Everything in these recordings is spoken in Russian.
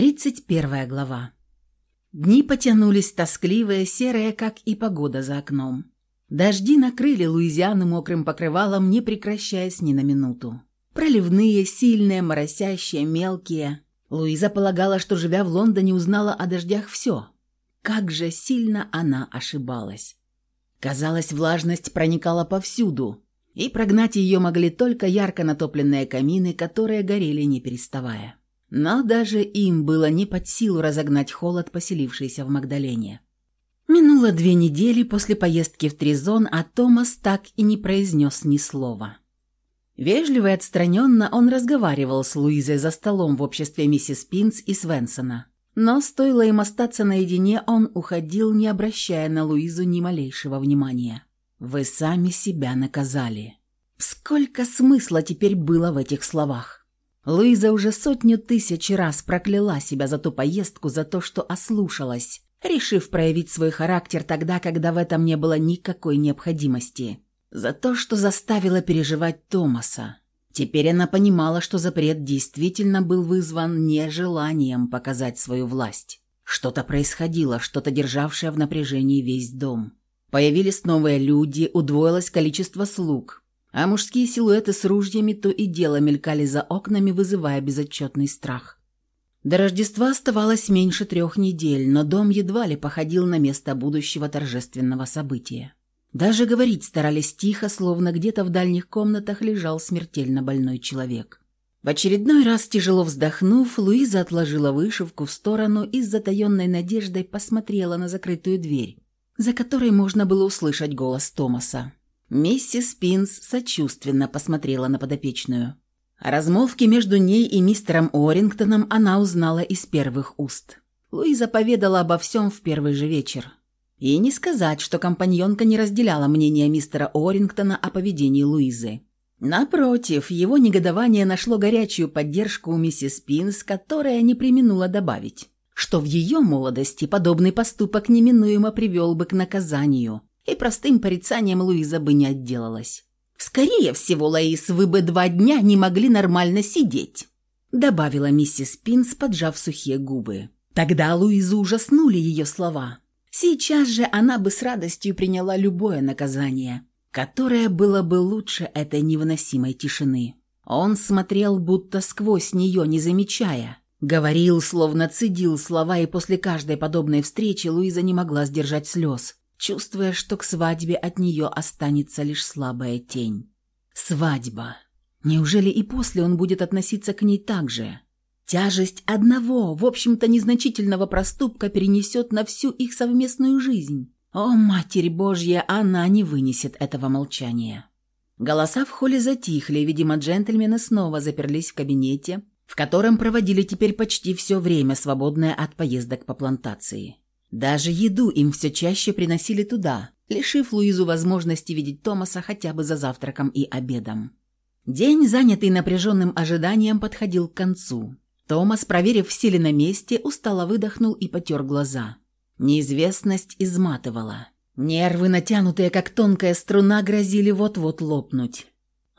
31 глава. Дни потянулись тоскливые, серые, как и погода за окном. Дожди накрыли Луизиану мокрым покрывалом, не прекращаясь ни на минуту. Проливные, сильные, моросящие, мелкие. Луиза полагала, что, живя в Лондоне, узнала о дождях все. Как же сильно она ошибалась. Казалось, влажность проникала повсюду, и прогнать ее могли только ярко натопленные камины, которые горели не переставая. Но даже им было не под силу разогнать холод, поселившийся в Магдалене. Минуло две недели после поездки в Тризон, а Томас так и не произнес ни слова. Вежливо и отстраненно он разговаривал с Луизой за столом в обществе миссис Пинс и Свенсона. Но стоило им остаться наедине, он уходил, не обращая на Луизу ни малейшего внимания. «Вы сами себя наказали». Сколько смысла теперь было в этих словах? Луиза уже сотню тысяч раз прокляла себя за ту поездку, за то, что ослушалась, решив проявить свой характер тогда, когда в этом не было никакой необходимости. За то, что заставила переживать Томаса. Теперь она понимала, что запрет действительно был вызван не желанием показать свою власть. Что-то происходило, что-то державшее в напряжении весь дом. Появились новые люди, удвоилось количество слуг а мужские силуэты с ружьями то и дело мелькали за окнами, вызывая безотчетный страх. До Рождества оставалось меньше трех недель, но дом едва ли походил на место будущего торжественного события. Даже говорить старались тихо, словно где-то в дальних комнатах лежал смертельно больной человек. В очередной раз, тяжело вздохнув, Луиза отложила вышивку в сторону и с затаенной надеждой посмотрела на закрытую дверь, за которой можно было услышать голос Томаса. Миссис Пинс сочувственно посмотрела на подопечную. О размолвке между ней и мистером Орингтоном она узнала из первых уст. Луиза поведала обо всем в первый же вечер. И не сказать, что компаньонка не разделяла мнение мистера Орингтона о поведении Луизы. Напротив, его негодование нашло горячую поддержку у миссис Пинс, которая не применула добавить, что в ее молодости подобный поступок неминуемо привел бы к наказанию, и простым порицанием Луиза бы не отделалась. «Скорее всего, Лаис, вы бы два дня не могли нормально сидеть», добавила миссис Пинс, поджав сухие губы. Тогда Луизу ужаснули ее слова. Сейчас же она бы с радостью приняла любое наказание, которое было бы лучше этой невыносимой тишины. Он смотрел будто сквозь нее, не замечая. Говорил, словно цедил слова, и после каждой подобной встречи Луиза не могла сдержать слез чувствуя, что к свадьбе от нее останется лишь слабая тень. Свадьба. Неужели и после он будет относиться к ней так же? Тяжесть одного, в общем-то незначительного проступка перенесет на всю их совместную жизнь. О, Матерь Божья, она не вынесет этого молчания. Голоса в холле затихли, видимо, джентльмены снова заперлись в кабинете, в котором проводили теперь почти все время, свободное от поездок по плантации. Даже еду им все чаще приносили туда, лишив Луизу возможности видеть Томаса хотя бы за завтраком и обедом. День, занятый напряженным ожиданием, подходил к концу. Томас, проверив, все ли на месте, устало выдохнул и потер глаза. Неизвестность изматывала. Нервы, натянутые как тонкая струна, грозили вот-вот лопнуть.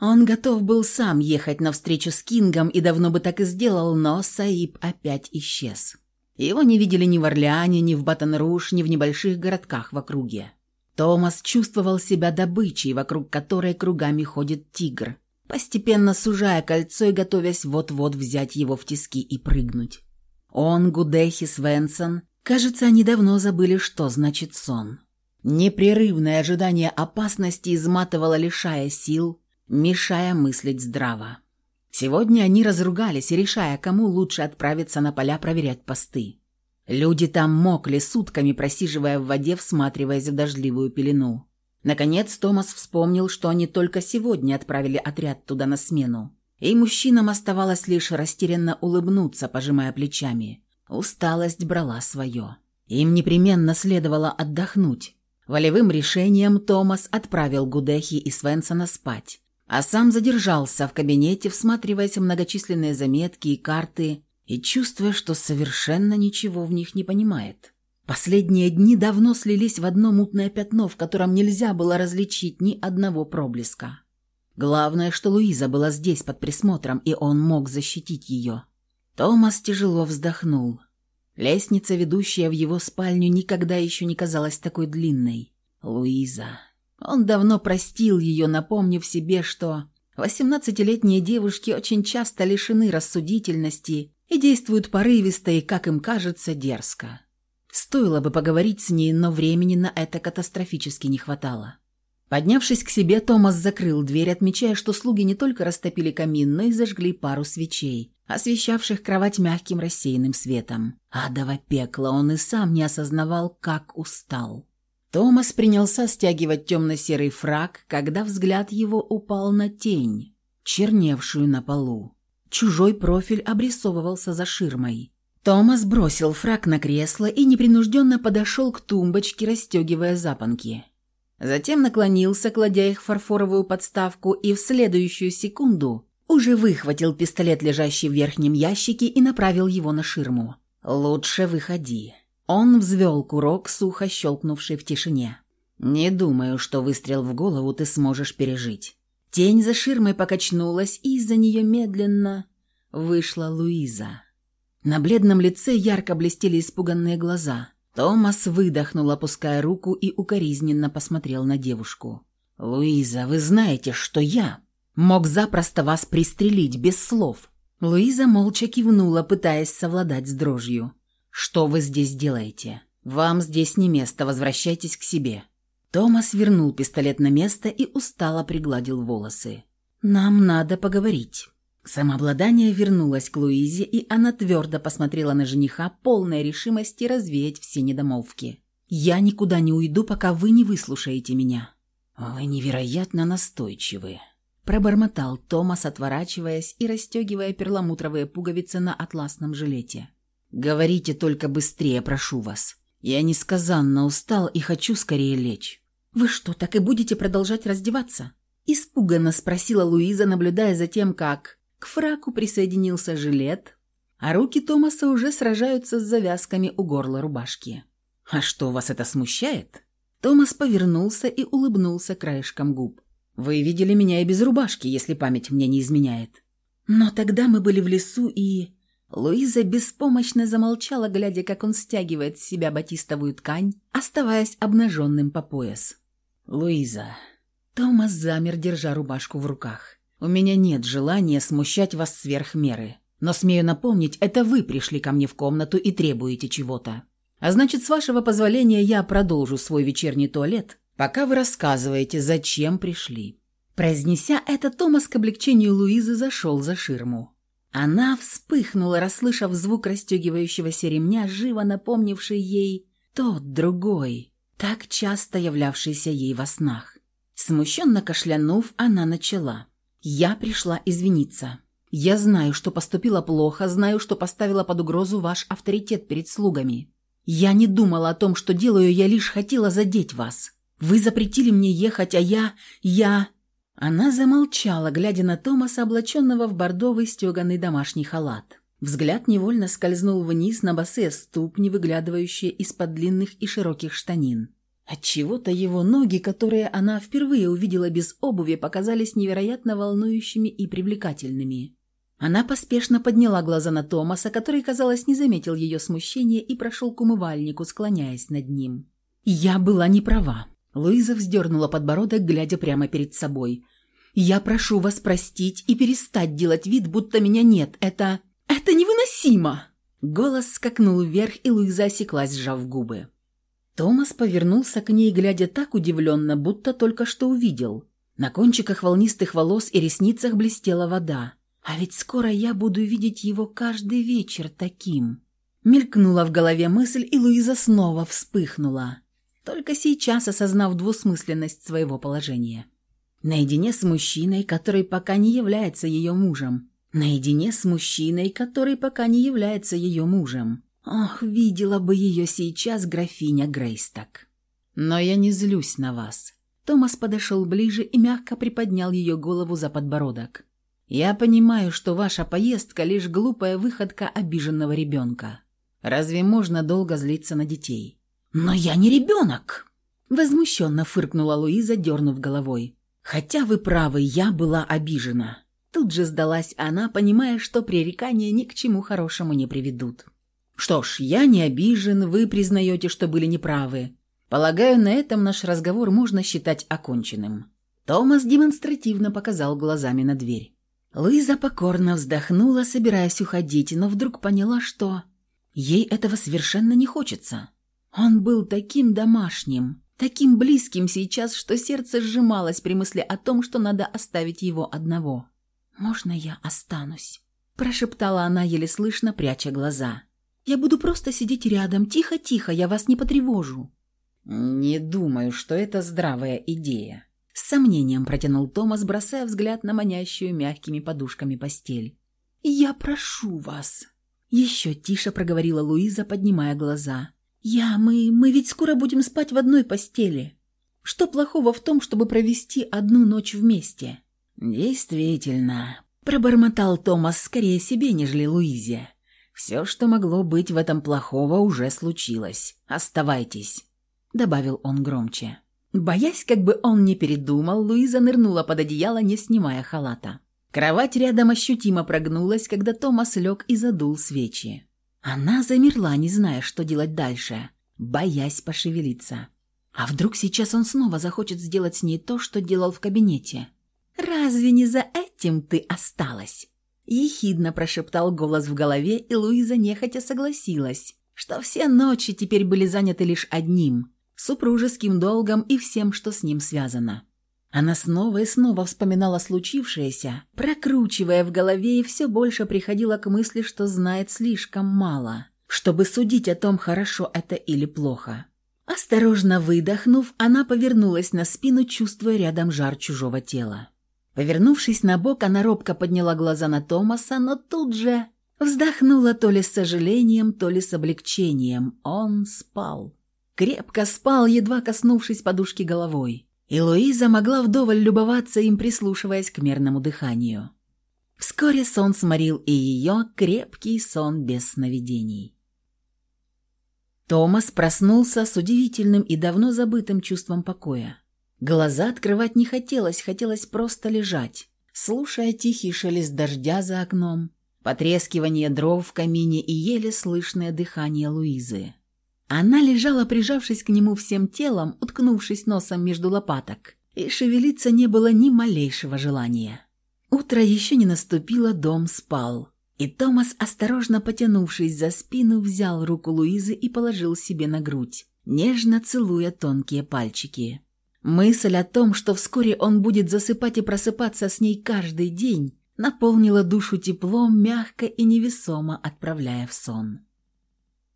Он готов был сам ехать навстречу с Кингом и давно бы так и сделал, но Саиб опять исчез. Его не видели ни в Орлеане, ни в Батон-Руш, ни в небольших городках в округе. Томас чувствовал себя добычей, вокруг которой кругами ходит тигр, постепенно сужая кольцо и готовясь вот-вот взять его в тиски и прыгнуть. Он, Гудехи, Свенсон, кажется, они давно забыли, что значит сон. Непрерывное ожидание опасности изматывало, лишая сил, мешая мыслить здраво. Сегодня они разругались, решая, кому лучше отправиться на поля проверять посты. Люди там мокли сутками, просиживая в воде, всматриваясь в дождливую пелену. Наконец Томас вспомнил, что они только сегодня отправили отряд туда на смену. И мужчинам оставалось лишь растерянно улыбнуться, пожимая плечами. Усталость брала свое. Им непременно следовало отдохнуть. Волевым решением Томас отправил Гудехи и Свенсона спать а сам задержался в кабинете, всматриваясь в многочисленные заметки и карты и чувствуя, что совершенно ничего в них не понимает. Последние дни давно слились в одно мутное пятно, в котором нельзя было различить ни одного проблеска. Главное, что Луиза была здесь под присмотром, и он мог защитить ее. Томас тяжело вздохнул. Лестница, ведущая в его спальню, никогда еще не казалась такой длинной. Луиза. Он давно простил ее, напомнив себе, что восемнадцатилетние девушки очень часто лишены рассудительности и действуют порывисто и, как им кажется, дерзко. Стоило бы поговорить с ней, но времени на это катастрофически не хватало. Поднявшись к себе, Томас закрыл дверь, отмечая, что слуги не только растопили камин, но и зажгли пару свечей, освещавших кровать мягким рассеянным светом. Адово пекло он и сам не осознавал, как устал. Томас принялся стягивать темно-серый фраг, когда взгляд его упал на тень, черневшую на полу. Чужой профиль обрисовывался за ширмой. Томас бросил фраг на кресло и непринужденно подошел к тумбочке, расстегивая запонки. Затем наклонился, кладя их в фарфоровую подставку, и в следующую секунду уже выхватил пистолет, лежащий в верхнем ящике, и направил его на ширму. «Лучше выходи». Он взвел курок, сухо щелкнувший в тишине. «Не думаю, что выстрел в голову ты сможешь пережить». Тень за ширмой покачнулась, и из-за нее медленно вышла Луиза. На бледном лице ярко блестели испуганные глаза. Томас выдохнул, опуская руку, и укоризненно посмотрел на девушку. «Луиза, вы знаете, что я мог запросто вас пристрелить без слов». Луиза молча кивнула, пытаясь совладать с дрожью. «Что вы здесь делаете? Вам здесь не место, возвращайтесь к себе». Томас вернул пистолет на место и устало пригладил волосы. «Нам надо поговорить». Самообладание вернулось к Луизе, и она твердо посмотрела на жениха, полной решимости развеять все недомолвки. «Я никуда не уйду, пока вы не выслушаете меня». «Вы невероятно настойчивы», – пробормотал Томас, отворачиваясь и расстегивая перламутровые пуговицы на атласном жилете. «Говорите только быстрее, прошу вас. Я несказанно устал и хочу скорее лечь». «Вы что, так и будете продолжать раздеваться?» Испуганно спросила Луиза, наблюдая за тем, как к фраку присоединился жилет, а руки Томаса уже сражаются с завязками у горла рубашки. «А что, вас это смущает?» Томас повернулся и улыбнулся краешком губ. «Вы видели меня и без рубашки, если память мне не изменяет». «Но тогда мы были в лесу и...» Луиза беспомощно замолчала, глядя, как он стягивает с себя батистовую ткань, оставаясь обнаженным по пояс. «Луиза...» Томас замер, держа рубашку в руках. «У меня нет желания смущать вас сверх меры. Но, смею напомнить, это вы пришли ко мне в комнату и требуете чего-то. А значит, с вашего позволения я продолжу свой вечерний туалет, пока вы рассказываете, зачем пришли». Произнеся это, Томас к облегчению Луизы зашел за ширму. Она вспыхнула, расслышав звук расстегивающегося ремня, живо напомнивший ей тот другой, так часто являвшийся ей во снах. Смущенно кашлянув, она начала. «Я пришла извиниться. Я знаю, что поступила плохо, знаю, что поставила под угрозу ваш авторитет перед слугами. Я не думала о том, что делаю, я лишь хотела задеть вас. Вы запретили мне ехать, а я... я...» Она замолчала, глядя на Томаса, облаченного в бордовый стеганый домашний халат. Взгляд невольно скользнул вниз на босые ступни, выглядывающие из-под длинных и широких штанин. Отчего-то его ноги, которые она впервые увидела без обуви, показались невероятно волнующими и привлекательными. Она поспешно подняла глаза на Томаса, который, казалось, не заметил ее смущения и прошел к умывальнику, склоняясь над ним. «Я была не права». Луиза вздернула подбородок, глядя прямо перед собой. Я прошу вас простить и перестать делать вид, будто меня нет. Это... это невыносимо!» Голос скакнул вверх, и Луиза осеклась, сжав губы. Томас повернулся к ней, глядя так удивленно, будто только что увидел. На кончиках волнистых волос и ресницах блестела вода. «А ведь скоро я буду видеть его каждый вечер таким». Мелькнула в голове мысль, и Луиза снова вспыхнула, только сейчас осознав двусмысленность своего положения. Наедине с мужчиной, который пока не является ее мужем. Наедине с мужчиной, который пока не является ее мужем. Ох, видела бы ее сейчас графиня Грейсток. Но я не злюсь на вас. Томас подошел ближе и мягко приподнял ее голову за подбородок. Я понимаю, что ваша поездка лишь глупая выходка обиженного ребенка. Разве можно долго злиться на детей? Но я не ребенок! Возмущенно фыркнула Луиза, дернув головой. Хотя вы правы, я была обижена. Тут же сдалась она, понимая, что пререкания ни к чему хорошему не приведут. «Что ж, я не обижен, вы признаете, что были неправы. Полагаю, на этом наш разговор можно считать оконченным». Томас демонстративно показал глазами на дверь. Луиза покорно вздохнула, собираясь уходить, но вдруг поняла, что ей этого совершенно не хочется. Он был таким домашним, таким близким сейчас, что сердце сжималось при мысли о том, что надо оставить его одного. «Можно я останусь?» – прошептала она, еле слышно, пряча глаза. «Я буду просто сидеть рядом, тихо-тихо, я вас не потревожу». «Не думаю, что это здравая идея», с сомнением протянул Томас, бросая взгляд на манящую мягкими подушками постель. «Я прошу вас!» Еще тише проговорила Луиза, поднимая глаза. «Я, мы, мы ведь скоро будем спать в одной постели. Что плохого в том, чтобы провести одну ночь вместе?» «Действительно», – пробормотал Томас скорее себе, нежели Луизе. «Все, что могло быть в этом плохого, уже случилось. Оставайтесь», – добавил он громче. Боясь, как бы он не передумал, Луиза нырнула под одеяло, не снимая халата. Кровать рядом ощутимо прогнулась, когда Томас лег и задул свечи. Она замерла, не зная, что делать дальше, боясь пошевелиться. А вдруг сейчас он снова захочет сделать с ней то, что делал в кабинете? «Разве не за этим ты осталась?» Ехидно прошептал голос в голове, и Луиза нехотя согласилась, что все ночи теперь были заняты лишь одним супружеским долгом и всем, что с ним связано. Она снова и снова вспоминала случившееся, прокручивая в голове и все больше приходила к мысли, что знает слишком мало, чтобы судить о том, хорошо это или плохо. Осторожно выдохнув, она повернулась на спину, чувствуя рядом жар чужого тела. Повернувшись на бок, она робко подняла глаза на Томаса, но тут же вздохнула то ли с сожалением, то ли с облегчением. Он спал крепко спал, едва коснувшись подушки головой, и Луиза могла вдоволь любоваться им, прислушиваясь к мерному дыханию. Вскоре сон сморил и ее крепкий сон без сновидений. Томас проснулся с удивительным и давно забытым чувством покоя. Глаза открывать не хотелось, хотелось просто лежать, слушая тихий шелест дождя за окном, потрескивание дров в камине и еле слышное дыхание Луизы. Она лежала, прижавшись к нему всем телом, уткнувшись носом между лопаток, и шевелиться не было ни малейшего желания. Утро еще не наступило, дом спал. И Томас, осторожно потянувшись за спину, взял руку Луизы и положил себе на грудь, нежно целуя тонкие пальчики. Мысль о том, что вскоре он будет засыпать и просыпаться с ней каждый день, наполнила душу теплом, мягко и невесомо отправляя в сон.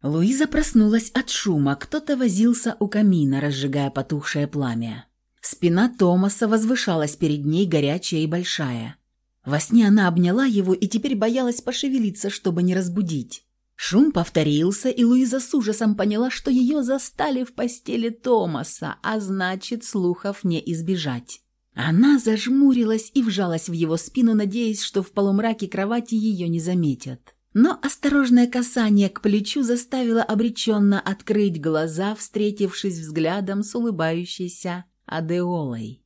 Луиза проснулась от шума, кто-то возился у камина, разжигая потухшее пламя. Спина Томаса возвышалась перед ней, горячая и большая. Во сне она обняла его и теперь боялась пошевелиться, чтобы не разбудить. Шум повторился, и Луиза с ужасом поняла, что ее застали в постели Томаса, а значит, слухов не избежать. Она зажмурилась и вжалась в его спину, надеясь, что в полумраке кровати ее не заметят. Но осторожное касание к плечу заставило обреченно открыть глаза, встретившись взглядом с улыбающейся Адеолой.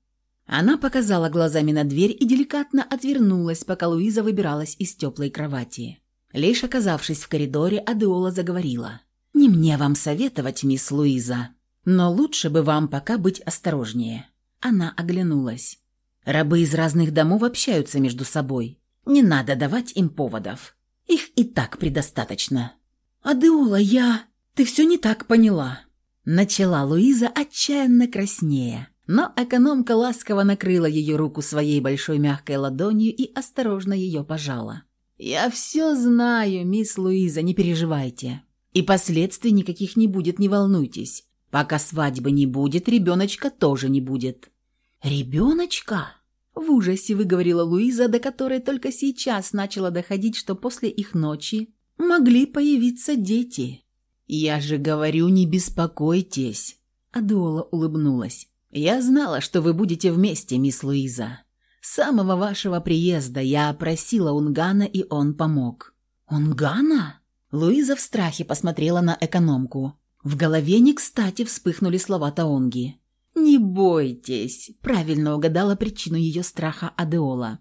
Она показала глазами на дверь и деликатно отвернулась, пока Луиза выбиралась из теплой кровати. Лишь оказавшись в коридоре, Адеола заговорила. «Не мне вам советовать, мисс Луиза, но лучше бы вам пока быть осторожнее». Она оглянулась. «Рабы из разных домов общаются между собой. Не надо давать им поводов. Их и так предостаточно. «Адеола, я... Ты все не так поняла», — начала Луиза отчаянно краснее. Но экономка ласково накрыла ее руку своей большой мягкой ладонью и осторожно ее пожала. «Я все знаю, мисс Луиза, не переживайте. И последствий никаких не будет, не волнуйтесь. Пока свадьбы не будет, ребеночка тоже не будет». «Ребеночка?» В ужасе выговорила Луиза, до которой только сейчас начала доходить, что после их ночи могли появиться дети. «Я же говорю, не беспокойтесь», — Адуола улыбнулась. «Я знала, что вы будете вместе, мисс Луиза. С самого вашего приезда я просила Унгана, и он помог». «Унгана?» Луиза в страхе посмотрела на экономку. В голове не кстати вспыхнули слова Таонги. «Не бойтесь», – правильно угадала причину ее страха Адеола.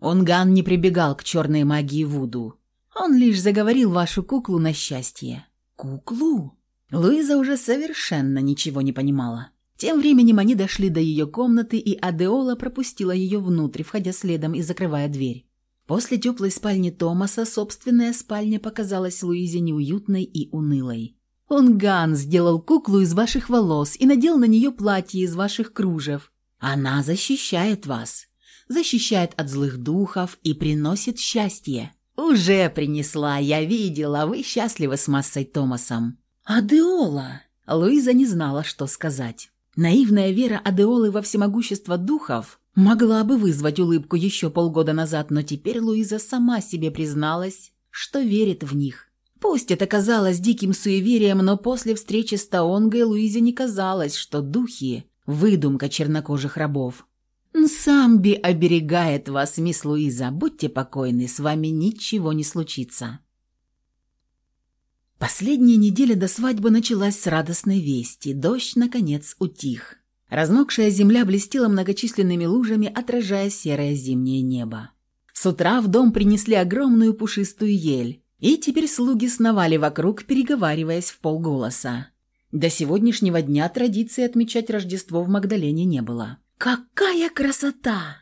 Онган не прибегал к черной магии Вуду. Он лишь заговорил вашу куклу на счастье». «Куклу?» Луиза уже совершенно ничего не понимала. Тем временем они дошли до ее комнаты, и Адеола пропустила ее внутрь, входя следом и закрывая дверь. После теплой спальни Томаса собственная спальня показалась Луизе неуютной и унылой. «Он Ган сделал куклу из ваших волос и надел на нее платье из ваших кружев. Она защищает вас, защищает от злых духов и приносит счастье. Уже принесла, я видела, вы счастливы с массой Томасом». «Адеола!» Луиза не знала, что сказать. Наивная вера Адеолы во всемогущество духов могла бы вызвать улыбку еще полгода назад, но теперь Луиза сама себе призналась, что верит в них. Пусть это казалось диким суеверием, но после встречи с Таонгой Луизе не казалось, что духи – выдумка чернокожих рабов. «Самби оберегает вас, мисс Луиза. Будьте покойны, с вами ничего не случится». Последняя неделя до свадьбы началась с радостной вести. Дождь, наконец, утих. Размокшая земля блестела многочисленными лужами, отражая серое зимнее небо. С утра в дом принесли огромную пушистую ель, и теперь слуги сновали вокруг, переговариваясь в полголоса. До сегодняшнего дня традиции отмечать Рождество в Магдалене не было. «Какая красота!»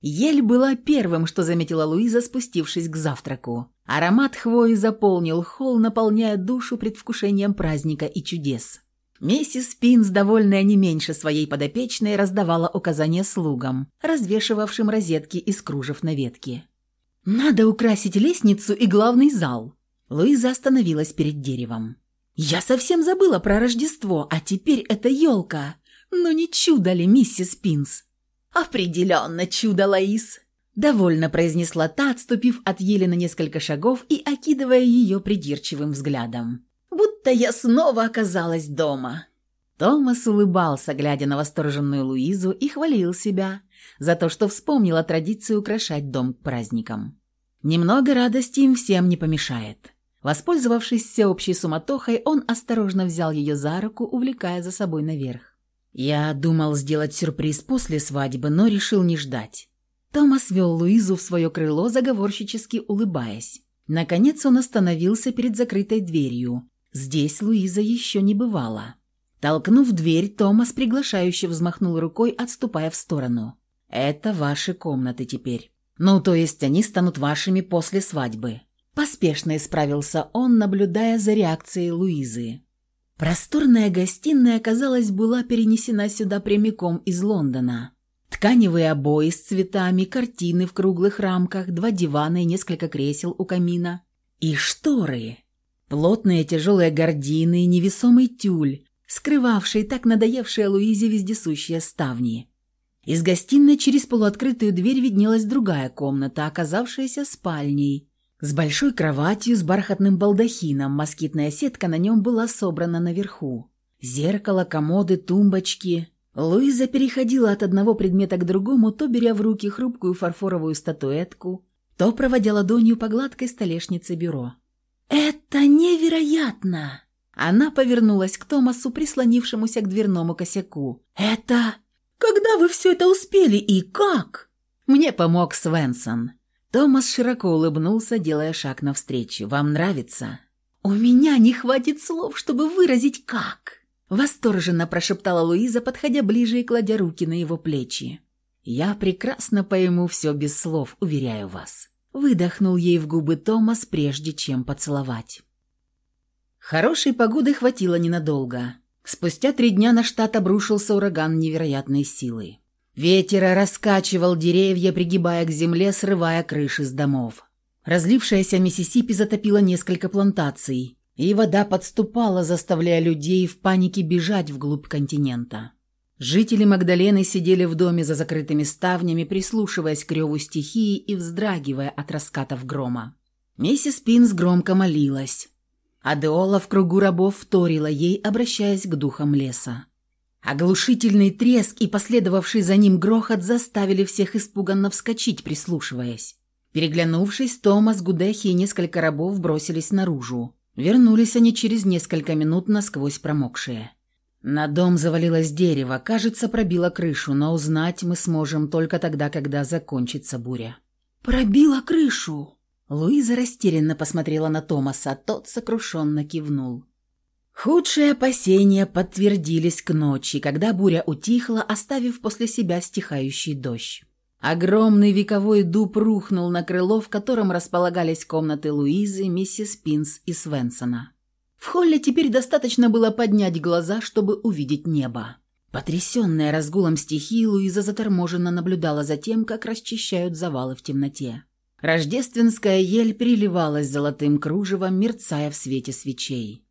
Ель была первым, что заметила Луиза, спустившись к завтраку. Аромат хвои заполнил холл, наполняя душу предвкушением праздника и чудес. Миссис Пинс, довольная не меньше своей подопечной, раздавала указания слугам, развешивавшим розетки из кружев на ветке. «Надо украсить лестницу и главный зал». Луиза остановилась перед деревом. «Я совсем забыла про Рождество, а теперь это елка. Ну не чудо ли, миссис Пинс?» «Определенно чудо, Лаис!» Довольно произнесла та, отступив от ели на несколько шагов и окидывая ее придирчивым взглядом. «Будто я снова оказалась дома». Томас улыбался, глядя на восторженную Луизу, и хвалил себя за то, что вспомнил о традиции украшать дом к праздникам. Немного радости им всем не помешает. Воспользовавшись всеобщей суматохой, он осторожно взял ее за руку, увлекая за собой наверх. Я думал сделать сюрприз после свадьбы, но решил не ждать. Томас вел Луизу в свое крыло, заговорщически улыбаясь. Наконец он остановился перед закрытой дверью. Здесь Луиза еще не бывала. Толкнув дверь, Томас приглашающе взмахнул рукой, отступая в сторону. «Это ваши комнаты теперь. Ну, то есть они станут вашими после свадьбы». Поспешно исправился он, наблюдая за реакцией Луизы. Просторная гостиная, казалось, была перенесена сюда прямиком из Лондона. Тканевые обои с цветами, картины в круглых рамках, два дивана и несколько кресел у камина. И шторы. Плотные тяжелые гардины, невесомый тюль, скрывавший так надоевшие Луизе вездесущие ставни. Из гостиной через полуоткрытую дверь виднелась другая комната, оказавшаяся спальней, с большой кроватью, с бархатным балдахином, москитная сетка на нем была собрана наверху. Зеркало, комоды, тумбочки. Луиза переходила от одного предмета к другому, то беря в руки хрупкую фарфоровую статуэтку, то проводя ладонью по гладкой столешнице бюро. «Это невероятно!» Она повернулась к Томасу, прислонившемуся к дверному косяку. «Это... Когда вы все это успели и как?» Мне помог Свенсон. Томас широко улыбнулся, делая шаг навстречу. «Вам нравится?» «У меня не хватит слов, чтобы выразить как!» Восторженно прошептала Луиза, подходя ближе и кладя руки на его плечи. «Я прекрасно пойму все без слов, уверяю вас». Выдохнул ей в губы Томас, прежде чем поцеловать. Хорошей погоды хватило ненадолго. Спустя три дня на штат обрушился ураган невероятной силы. Ветер раскачивал деревья, пригибая к земле, срывая крыши с домов. Разлившаяся Миссисипи затопила несколько плантаций, и вода подступала, заставляя людей в панике бежать вглубь континента. Жители Магдалены сидели в доме за закрытыми ставнями, прислушиваясь к реву стихии и вздрагивая от раскатов грома. Миссис Пинс громко молилась. Адеола в кругу рабов вторила ей, обращаясь к духам леса. Оглушительный треск и последовавший за ним грохот заставили всех испуганно вскочить, прислушиваясь. Переглянувшись, Томас, Гудехи и несколько рабов бросились наружу. Вернулись они через несколько минут насквозь промокшие. На дом завалилось дерево, кажется, пробило крышу, но узнать мы сможем только тогда, когда закончится буря. «Пробила крышу!» Луиза растерянно посмотрела на Томаса, тот сокрушенно кивнул. Худшие опасения подтвердились к ночи, когда буря утихла, оставив после себя стихающий дождь. Огромный вековой дуб рухнул на крыло, в котором располагались комнаты Луизы, миссис Пинс и Свенсона. В холле теперь достаточно было поднять глаза, чтобы увидеть небо. Потрясенная разгулом стихии, Луиза заторможенно наблюдала за тем, как расчищают завалы в темноте. Рождественская ель переливалась золотым кружевом, мерцая в свете свечей.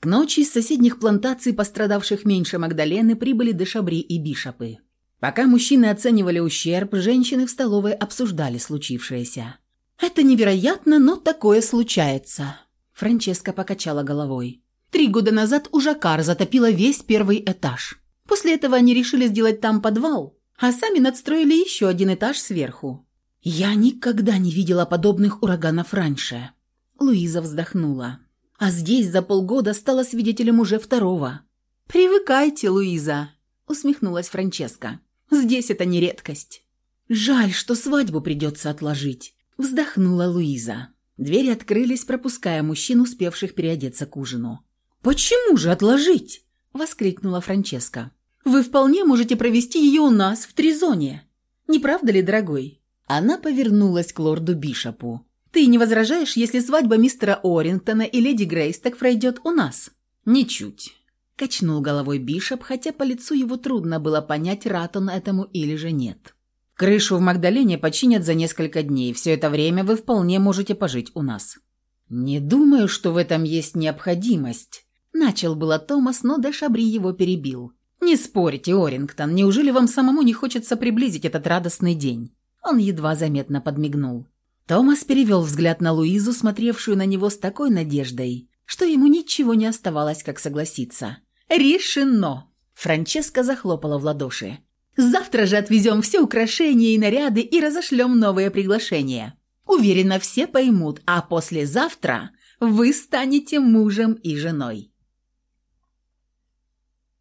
К ночи из соседних плантаций, пострадавших меньше Магдалены, прибыли Дешабри и Бишопы. Пока мужчины оценивали ущерб, женщины в столовой обсуждали случившееся. «Это невероятно, но такое случается», – Франческа покачала головой. «Три года назад у Жакар затопило весь первый этаж. После этого они решили сделать там подвал, а сами надстроили еще один этаж сверху. Я никогда не видела подобных ураганов раньше». Луиза вздохнула а здесь за полгода стала свидетелем уже второго. «Привыкайте, Луиза», — усмехнулась Франческа. «Здесь это не редкость». «Жаль, что свадьбу придется отложить», — вздохнула Луиза. Двери открылись, пропуская мужчин, успевших переодеться к ужину. «Почему же отложить?» — воскликнула Франческа. «Вы вполне можете провести ее у нас, в Тризоне. Не правда ли, дорогой?» Она повернулась к лорду Бишопу. Ты не возражаешь, если свадьба мистера Орингтона и леди Грейс так пройдет у нас?» «Ничуть», – качнул головой Бишоп, хотя по лицу его трудно было понять, рад он этому или же нет. «Крышу в Магдалене починят за несколько дней. Все это время вы вполне можете пожить у нас». «Не думаю, что в этом есть необходимость», – начал было Томас, но Дэшабри его перебил. «Не спорьте, Орингтон, неужели вам самому не хочется приблизить этот радостный день?» Он едва заметно подмигнул. Томас перевел взгляд на Луизу, смотревшую на него с такой надеждой, что ему ничего не оставалось, как согласиться. «Решено!» Франческа захлопала в ладоши. «Завтра же отвезем все украшения и наряды и разошлем новые приглашения. Уверена, все поймут, а послезавтра вы станете мужем и женой».